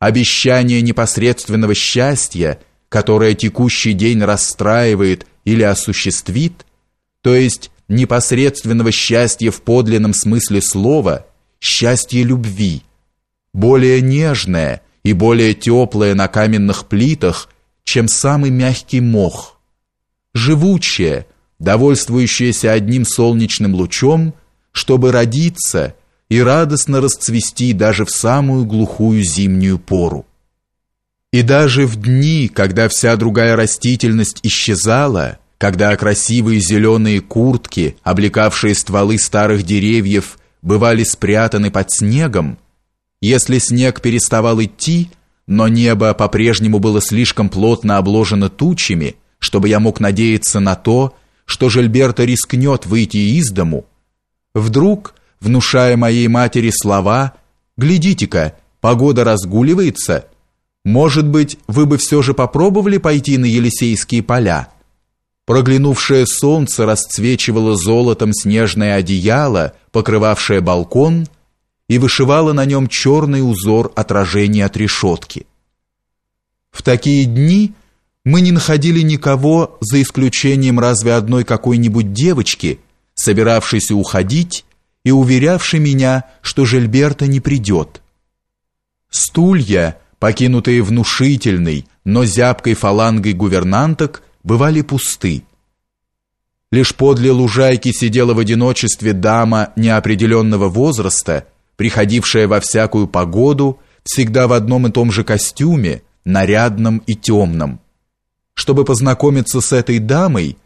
обещание непосредственного счастья, которое текущий день расстраивает или осуществит, то есть непосредственного счастья в подлинном смысле слова, счастье любви, более нежное и более теплое на каменных плитах, чем самый мягкий мох, живучее, довольствующееся одним солнечным лучом, чтобы родиться и радостно расцвести даже в самую глухую зимнюю пору. И даже в дни, когда вся другая растительность исчезала, когда красивые зеленые куртки, облекавшие стволы старых деревьев, бывали спрятаны под снегом, если снег переставал идти, но небо по-прежнему было слишком плотно обложено тучами, чтобы я мог надеяться на то, что Жильберта рискнет выйти из дому, вдруг внушая моей матери слова «Глядите-ка, погода разгуливается. Может быть, вы бы все же попробовали пойти на Елисейские поля?» Проглянувшее солнце расцвечивало золотом снежное одеяло, покрывавшее балкон, и вышивало на нем черный узор отражения от решетки. В такие дни мы не находили никого, за исключением разве одной какой-нибудь девочки, собиравшейся уходить, и уверявший меня, что Жильберта не придет. Стулья, покинутые внушительной, но зябкой фалангой гувернанток, бывали пусты. Лишь подле лужайки сидела в одиночестве дама неопределенного возраста, приходившая во всякую погоду, всегда в одном и том же костюме, нарядном и темном. Чтобы познакомиться с этой дамой,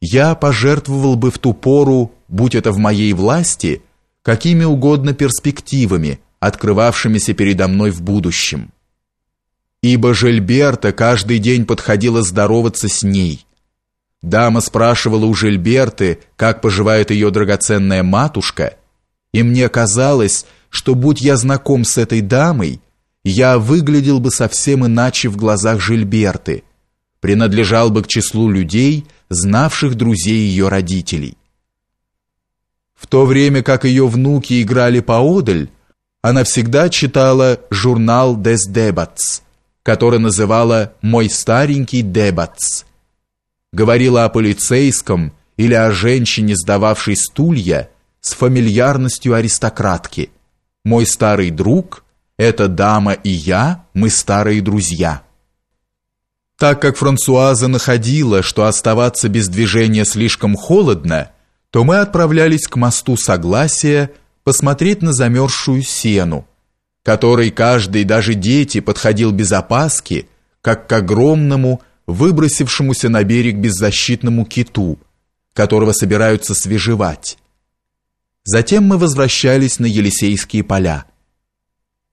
я пожертвовал бы в ту пору, будь это в моей власти, какими угодно перспективами, открывавшимися передо мной в будущем. Ибо Жильберта каждый день подходила здороваться с ней. Дама спрашивала у Жильберты, как поживает ее драгоценная матушка, и мне казалось, что будь я знаком с этой дамой, я выглядел бы совсем иначе в глазах Жильберты, принадлежал бы к числу людей, знавших друзей ее родителей. В то время как ее внуки играли поодаль, она всегда читала журнал «Des Debats», который называла «Мой старенький Дебатс». Говорила о полицейском или о женщине, сдававшей стулья, с фамильярностью аристократки. «Мой старый друг, эта дама и я, мы старые друзья». Так как Франсуаза находила, что оставаться без движения слишком холодно, то мы отправлялись к мосту Согласия посмотреть на замерзшую сену, которой каждый, даже дети, подходил без опаски, как к огромному, выбросившемуся на берег беззащитному киту, которого собираются свежевать. Затем мы возвращались на Елисейские поля.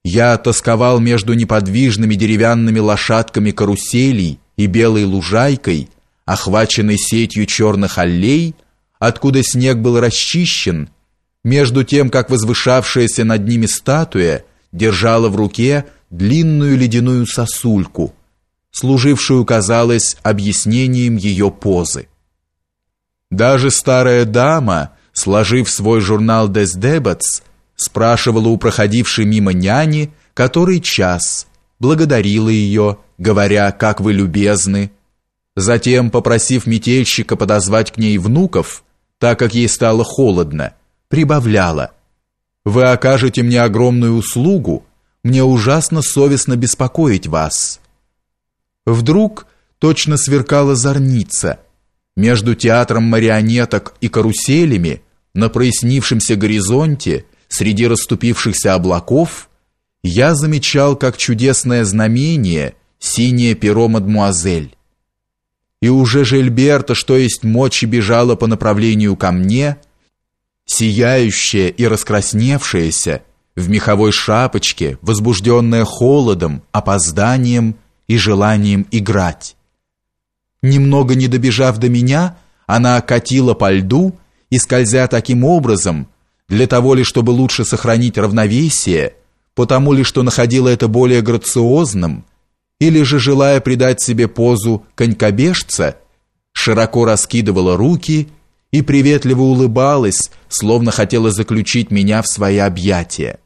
Я тосковал между неподвижными деревянными лошадками каруселей и белой лужайкой, охваченной сетью черных аллей, откуда снег был расчищен, между тем, как возвышавшаяся над ними статуя держала в руке длинную ледяную сосульку, служившую, казалось, объяснением ее позы. Даже старая дама, сложив свой журнал «Des Debats», спрашивала у проходившей мимо няни, который час, благодарила ее, говоря, как вы любезны. Затем, попросив метельщика подозвать к ней внуков, так как ей стало холодно, прибавляла. «Вы окажете мне огромную услугу, мне ужасно совестно беспокоить вас». Вдруг точно сверкала зорница. Между театром марионеток и каруселями на прояснившемся горизонте – среди расступившихся облаков, я замечал, как чудесное знамение, синее перо мадмуазель. И уже Жильберта, что есть мочи, бежала по направлению ко мне, сияющая и раскрасневшаяся, в меховой шапочке, возбужденная холодом, опозданием и желанием играть. Немного не добежав до меня, она катила по льду и, скользя таким образом, для того ли, чтобы лучше сохранить равновесие, потому ли, что находила это более грациозным, или же, желая придать себе позу конькобежца, широко раскидывала руки и приветливо улыбалась, словно хотела заключить меня в свои объятия.